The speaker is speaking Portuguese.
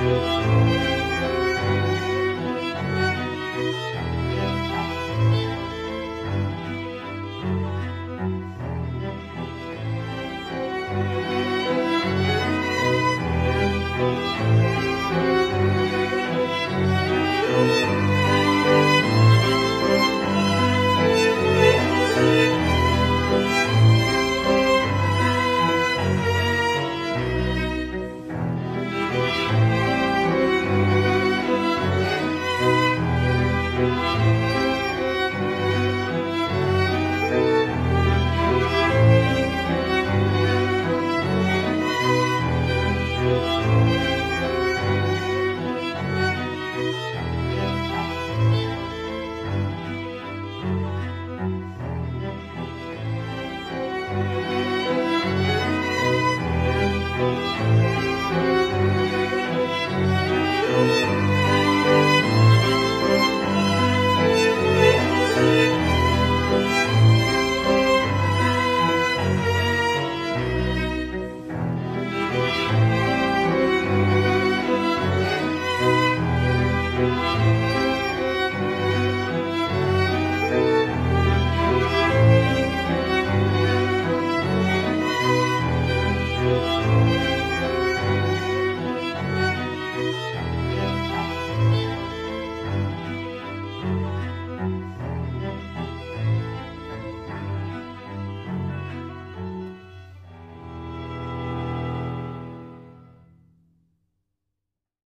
Música Música oh you.